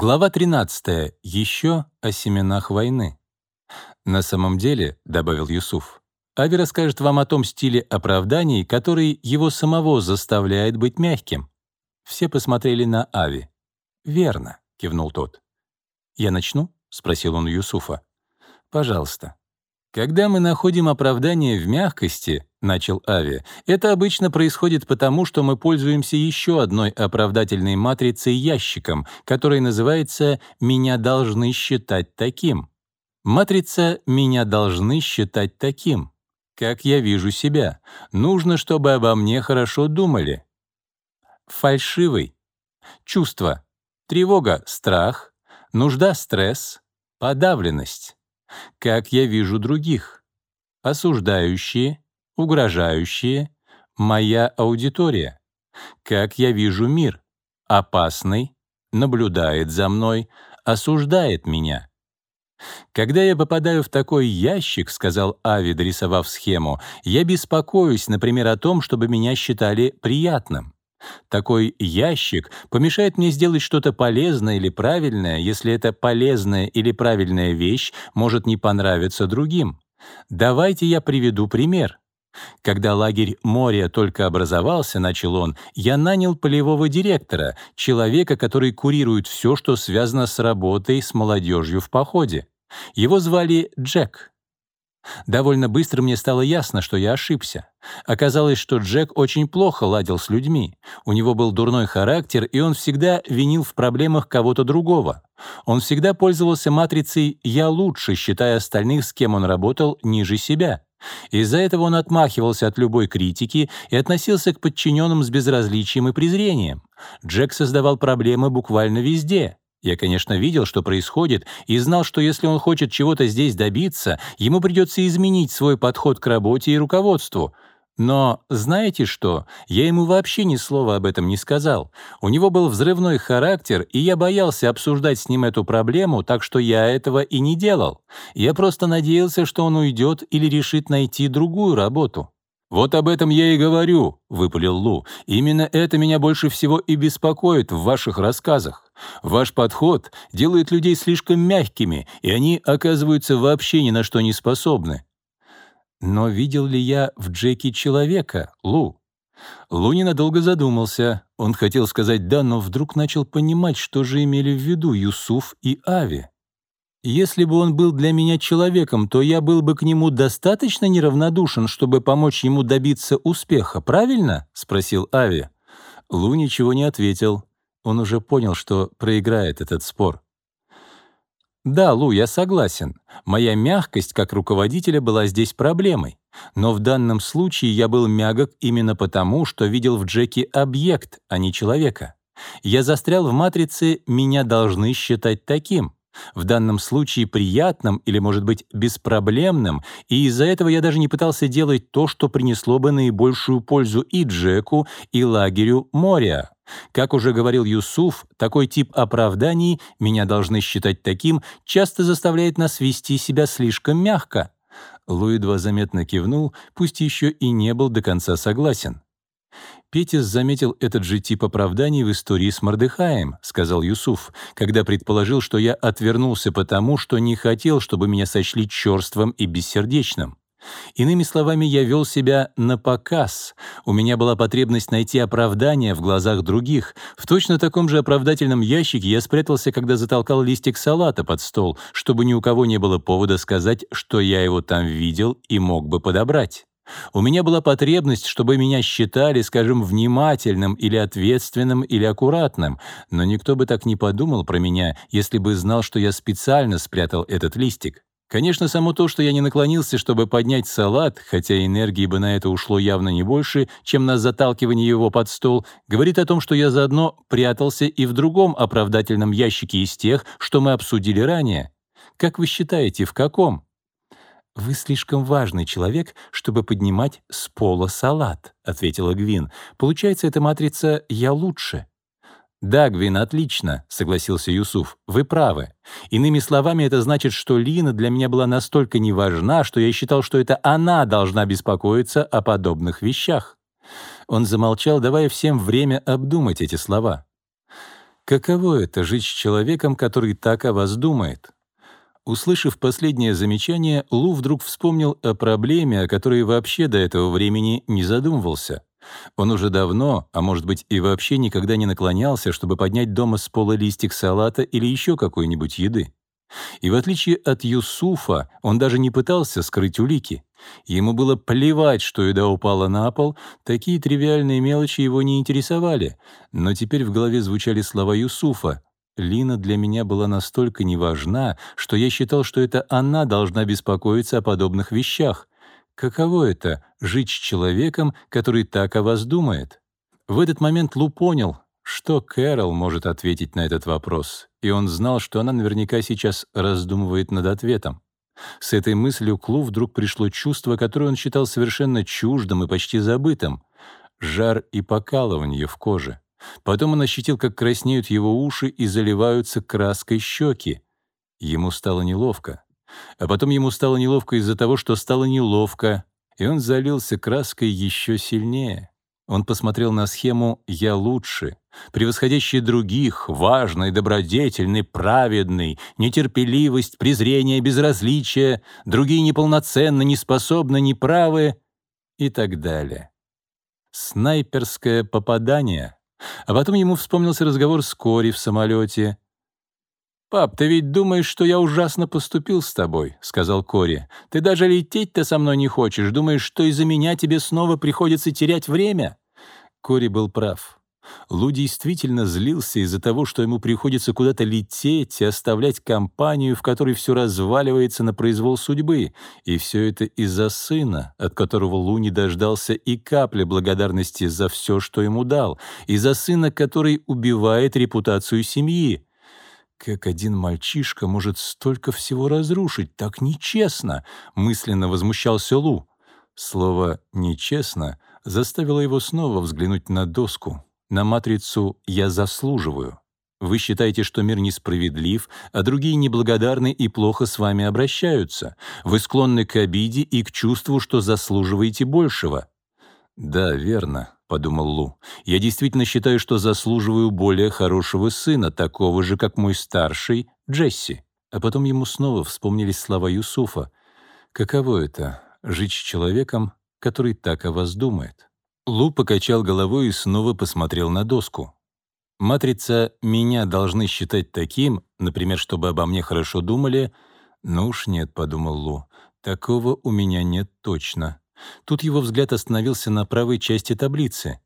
Глава 13. Еще о семенах войны. На самом деле, добавил Юсуф, Ави расскажет вам о том стиле оправданий, который его самого заставляет быть мягким. Все посмотрели на Ави. «Верно», — кивнул тот. «Я начну?» — спросил он Юсуфа. «Пожалуйста». «Когда мы находим оправдание в мягкости», — начал Ави, «это обычно происходит потому, что мы пользуемся еще одной оправдательной матрицей ящиком, которая называется «меня должны считать таким». Матрица «меня должны считать таким». Как я вижу себя. Нужно, чтобы обо мне хорошо думали. Фальшивый. Чувство. Тревога — страх. Нужда — стресс. Подавленность как я вижу других. Осуждающие, угрожающие, моя аудитория. Как я вижу мир. Опасный, наблюдает за мной, осуждает меня. «Когда я попадаю в такой ящик, — сказал Ави, дорисовав схему, — я беспокоюсь, например, о том, чтобы меня считали приятным. Такой ящик помешает мне сделать что-то полезное или правильное, если эта полезная или правильная вещь может не понравиться другим. Давайте я приведу пример. Когда лагерь Моря только образовался, начал он, я нанял полевого директора, человека, который курирует все, что связано с работой с молодежью в походе. Его звали Джек. Довольно быстро мне стало ясно, что я ошибся. Оказалось, что Джек очень плохо ладил с людьми. У него был дурной характер, и он всегда винил в проблемах кого-то другого. Он всегда пользовался матрицей «я лучше», считая остальных, с кем он работал, ниже себя. Из-за этого он отмахивался от любой критики и относился к подчиненным с безразличием и презрением. Джек создавал проблемы буквально везде. Я, конечно, видел, что происходит, и знал, что если он хочет чего-то здесь добиться, ему придется изменить свой подход к работе и руководству. Но знаете что? Я ему вообще ни слова об этом не сказал. У него был взрывной характер, и я боялся обсуждать с ним эту проблему, так что я этого и не делал. Я просто надеялся, что он уйдет или решит найти другую работу. «Вот об этом я и говорю», — выпалил Лу. «Именно это меня больше всего и беспокоит в ваших рассказах. Ваш подход делает людей слишком мягкими, и они оказываются вообще ни на что не способны». «Но видел ли я в Джеке человека, Лу?» Лу ненадолго задумался. Он хотел сказать «да», но вдруг начал понимать, что же имели в виду Юсуф и Ави. Если бы он был для меня человеком, то я был бы к нему достаточно неравнодушен, чтобы помочь ему добиться успеха, правильно?» — спросил Ави. Лу ничего не ответил. Он уже понял, что проиграет этот спор. «Да, Лу, я согласен. Моя мягкость как руководителя была здесь проблемой. Но в данном случае я был мягок именно потому, что видел в Джеке объект, а не человека. Я застрял в матрице «меня должны считать таким» в данном случае приятным или, может быть, беспроблемным, и из-за этого я даже не пытался делать то, что принесло бы наибольшую пользу и Джеку, и лагерю моря. Как уже говорил Юсуф, такой тип оправданий, меня должны считать таким, часто заставляет нас вести себя слишком мягко. Луидва заметно кивнул, пусть еще и не был до конца согласен. Петис заметил этот же тип оправданий в истории с Мордыхаем, сказал Юсуф, когда предположил, что я отвернулся потому, что не хотел, чтобы меня сочли черствым и бессердечным. Иными словами, я вел себя на показ. У меня была потребность найти оправдание в глазах других. В точно таком же оправдательном ящике я спрятался, когда затолкал листик салата под стол, чтобы ни у кого не было повода сказать, что я его там видел и мог бы подобрать. У меня была потребность, чтобы меня считали, скажем, внимательным или ответственным или аккуратным, но никто бы так не подумал про меня, если бы знал, что я специально спрятал этот листик. Конечно, само то, что я не наклонился, чтобы поднять салат, хотя энергии бы на это ушло явно не больше, чем на заталкивание его под стол, говорит о том, что я заодно прятался и в другом оправдательном ящике из тех, что мы обсудили ранее. Как вы считаете, в каком? «Вы слишком важный человек, чтобы поднимать с пола салат», — ответила Гвин. «Получается, эта матрица «я лучше». «Да, Гвин, отлично», — согласился Юсуф. «Вы правы. Иными словами, это значит, что Лина для меня была настолько неважна, что я считал, что это она должна беспокоиться о подобных вещах». Он замолчал, давая всем время обдумать эти слова. Каково это — жить с человеком, который так о вас думает? Услышав последнее замечание, Лу вдруг вспомнил о проблеме, о которой вообще до этого времени не задумывался. Он уже давно, а может быть и вообще никогда не наклонялся, чтобы поднять дома с пола листик салата или еще какой-нибудь еды. И в отличие от Юсуфа, он даже не пытался скрыть улики. Ему было плевать, что еда упала на пол, такие тривиальные мелочи его не интересовали. Но теперь в голове звучали слова Юсуфа. «Лина для меня была настолько неважна, что я считал, что это она должна беспокоиться о подобных вещах. Каково это — жить с человеком, который так о вас думает?» В этот момент Лу понял, что Кэрол может ответить на этот вопрос, и он знал, что она наверняка сейчас раздумывает над ответом. С этой мыслью Клу вдруг пришло чувство, которое он считал совершенно чуждым и почти забытым — жар и покалывание в коже. Потом он ощутил, как краснеют его уши и заливаются краской щеки. Ему стало неловко. А потом ему стало неловко из-за того, что стало неловко, и он залился краской еще сильнее. Он посмотрел на схему «Я лучше», превосходящий других, важный, добродетельный, праведный, нетерпеливость, презрение, безразличие, другие неполноценны, неспособны, неправы и так далее. Снайперское попадание. А потом ему вспомнился разговор с Кори в самолете. «Пап, ты ведь думаешь, что я ужасно поступил с тобой», — сказал Кори. «Ты даже лететь-то со мной не хочешь, думаешь, что из-за меня тебе снова приходится терять время?» Кори был прав. Лу действительно злился из-за того, что ему приходится куда-то лететь и оставлять компанию, в которой все разваливается на произвол судьбы, и все это из-за сына, от которого Лу не дождался и капли благодарности за все, что ему дал, из-за сына, который убивает репутацию семьи. «Как один мальчишка может столько всего разрушить? Так нечестно!» — мысленно возмущался Лу. Слово «нечестно» заставило его снова взглянуть на доску, на матрицу «я заслуживаю». Вы считаете, что мир несправедлив, а другие неблагодарны и плохо с вами обращаются. Вы склонны к обиде и к чувству, что заслуживаете большего. «Да, верно», — подумал Лу. «Я действительно считаю, что заслуживаю более хорошего сына, такого же, как мой старший, Джесси». А потом ему снова вспомнились слова Юсуфа. «Каково это — жить с человеком, который так о вас думает. Лу покачал головой и снова посмотрел на доску. Матрица «меня должны считать таким», например, чтобы обо мне хорошо думали, ну уж нет, — подумал Лу, — такого у меня нет точно. Тут его взгляд остановился на правой части таблицы.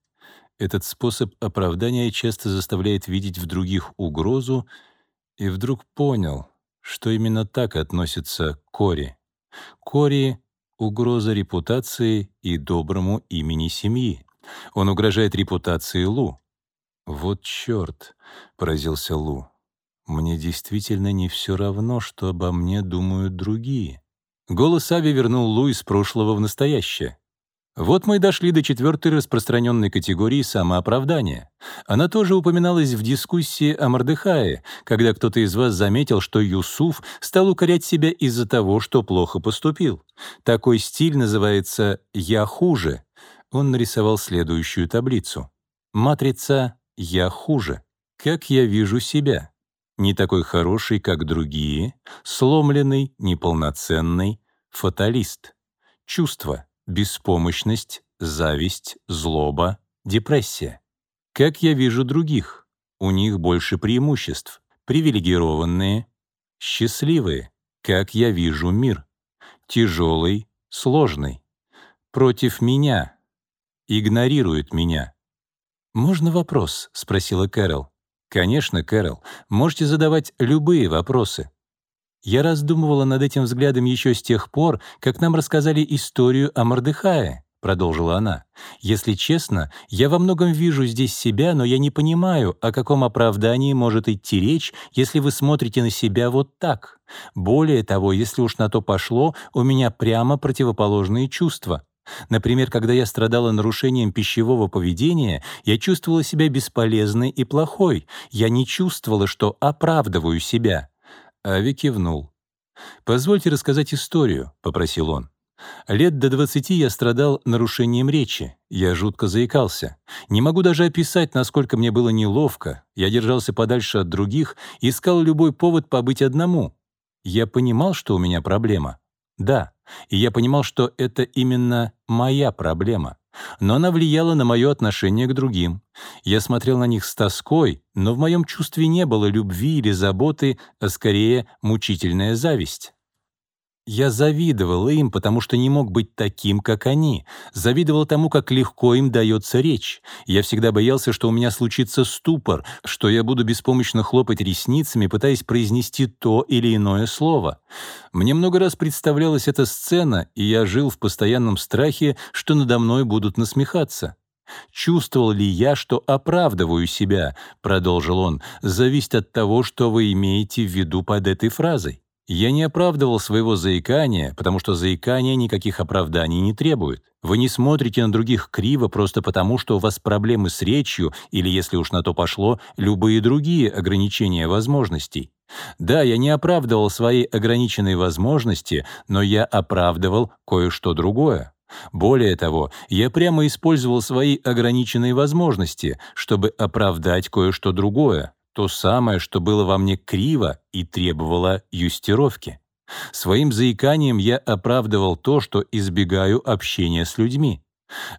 Этот способ оправдания часто заставляет видеть в других угрозу, и вдруг понял, что именно так относится Кори. Кори угроза репутации и доброму имени семьи. Он угрожает репутации Лу. «Вот черт!» — поразился Лу. «Мне действительно не все равно, что обо мне думают другие». Голос Ави вернул Лу из прошлого в настоящее. Вот мы и дошли до четвертой распространенной категории самооправдания. Она тоже упоминалась в дискуссии о Мордыхае, когда кто-то из вас заметил, что Юсуф стал укорять себя из-за того, что плохо поступил. Такой стиль называется «я хуже». Он нарисовал следующую таблицу. Матрица «я хуже». Как я вижу себя? Не такой хороший, как другие, сломленный, неполноценный, фаталист. Чувство — беспомощность, зависть, злоба, депрессия. Как я вижу других? У них больше преимуществ. Привилегированные, счастливые. Как я вижу мир? Тяжелый, сложный. Против меня. Игнорирует меня. «Можно вопрос?» — спросила Кэрол. «Конечно, Кэрол. Можете задавать любые вопросы. Я раздумывала над этим взглядом еще с тех пор, как нам рассказали историю о Мордыхае, продолжила она. Если честно, я во многом вижу здесь себя, но я не понимаю, о каком оправдании может идти речь, если вы смотрите на себя вот так. Более того, если уж на то пошло, у меня прямо противоположные чувства. Например, когда я страдала нарушением пищевого поведения, я чувствовала себя бесполезной и плохой. Я не чувствовала, что оправдываю себя. Ави кивнул. «Позвольте рассказать историю», — попросил он. Лет до 20 я страдал нарушением речи. Я жутко заикался. Не могу даже описать, насколько мне было неловко. Я держался подальше от других, искал любой повод побыть одному. Я понимал, что у меня проблема. Да, и я понимал, что это именно моя проблема. Но она влияла на мое отношение к другим. Я смотрел на них с тоской, но в моем чувстве не было любви или заботы, а скорее мучительная зависть. Я завидовал им, потому что не мог быть таким, как они. Завидовал тому, как легко им дается речь. Я всегда боялся, что у меня случится ступор, что я буду беспомощно хлопать ресницами, пытаясь произнести то или иное слово. Мне много раз представлялась эта сцена, и я жил в постоянном страхе, что надо мной будут насмехаться. «Чувствовал ли я, что оправдываю себя?» — продолжил он. «Зависит от того, что вы имеете в виду под этой фразой. Я не оправдывал своего заикания, потому что заикание никаких оправданий не требует. Вы не смотрите на других криво просто потому, что у вас проблемы с речью или, если уж на то пошло, любые другие ограничения возможностей. Да, я не оправдывал свои ограниченные возможности, но я оправдывал кое-что другое. Более того, я прямо использовал свои ограниченные возможности, чтобы оправдать кое-что другое то самое, что было во мне криво и требовало юстировки. Своим заиканием я оправдывал то, что избегаю общения с людьми.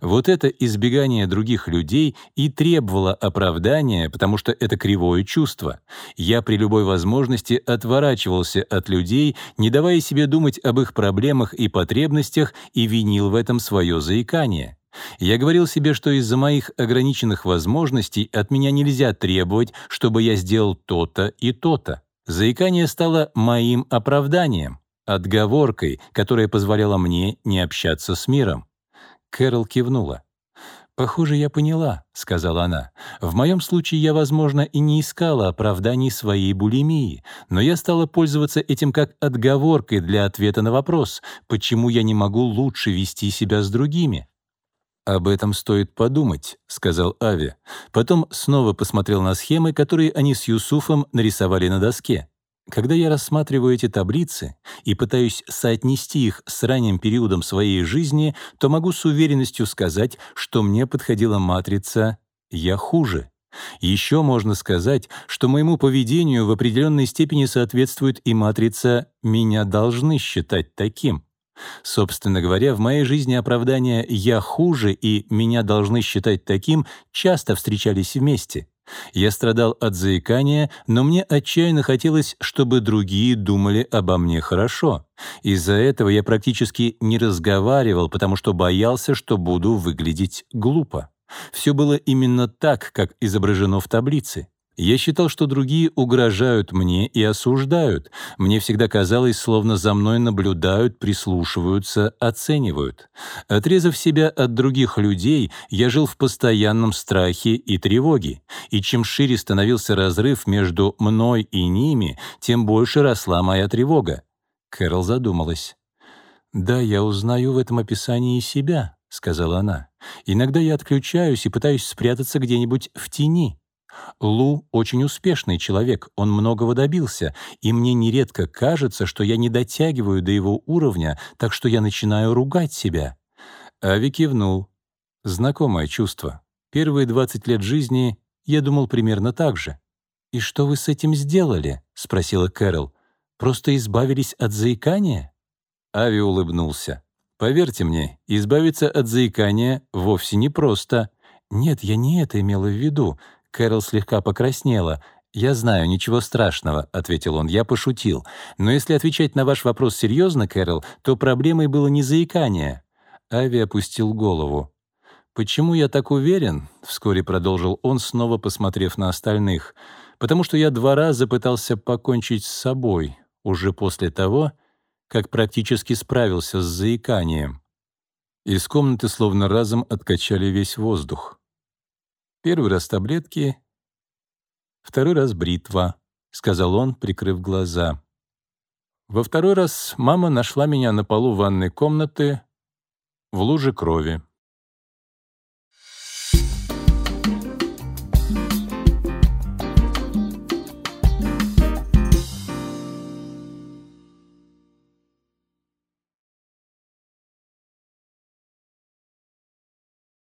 Вот это избегание других людей и требовало оправдания, потому что это кривое чувство. Я при любой возможности отворачивался от людей, не давая себе думать об их проблемах и потребностях, и винил в этом свое заикание. Я говорил себе, что из-за моих ограниченных возможностей от меня нельзя требовать, чтобы я сделал то-то и то-то. Заикание стало моим оправданием, отговоркой, которая позволяла мне не общаться с миром. Кэрол кивнула. «Похоже, я поняла», — сказала она. «В моем случае я, возможно, и не искала оправданий своей булимии, но я стала пользоваться этим как отговоркой для ответа на вопрос, почему я не могу лучше вести себя с другими. «Об этом стоит подумать», — сказал Ави. Потом снова посмотрел на схемы, которые они с Юсуфом нарисовали на доске. Когда я рассматриваю эти таблицы и пытаюсь соотнести их с ранним периодом своей жизни, то могу с уверенностью сказать, что мне подходила матрица «я хуже». Еще можно сказать, что моему поведению в определенной степени соответствует и матрица «меня должны считать таким». Собственно говоря, в моей жизни оправдания «я хуже» и «меня должны считать таким» часто встречались вместе. Я страдал от заикания, но мне отчаянно хотелось, чтобы другие думали обо мне хорошо. Из-за этого я практически не разговаривал, потому что боялся, что буду выглядеть глупо. Все было именно так, как изображено в таблице. Я считал, что другие угрожают мне и осуждают. Мне всегда казалось, словно за мной наблюдают, прислушиваются, оценивают. Отрезав себя от других людей, я жил в постоянном страхе и тревоге. И чем шире становился разрыв между мной и ними, тем больше росла моя тревога. Кэрол задумалась. «Да, я узнаю в этом описании себя», — сказала она. «Иногда я отключаюсь и пытаюсь спрятаться где-нибудь в тени». Лу очень успешный человек, он многого добился, и мне нередко кажется, что я не дотягиваю до его уровня, так что я начинаю ругать себя. Ави кивнул. Знакомое чувство. Первые 20 лет жизни я думал примерно так же. «И что вы с этим сделали?» — спросила Кэрол. «Просто избавились от заикания?» Ави улыбнулся. «Поверьте мне, избавиться от заикания вовсе не просто. Нет, я не это имела в виду. Кэрол слегка покраснела. «Я знаю, ничего страшного», — ответил он, — «я пошутил. Но если отвечать на ваш вопрос серьезно, Кэрол, то проблемой было не заикание». Ави опустил голову. «Почему я так уверен?» — вскоре продолжил он, снова посмотрев на остальных. «Потому что я два раза пытался покончить с собой, уже после того, как практически справился с заиканием». Из комнаты словно разом откачали весь воздух. Первый раз таблетки, второй раз бритва, — сказал он, прикрыв глаза. Во второй раз мама нашла меня на полу ванной комнаты в луже крови.